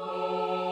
Oh.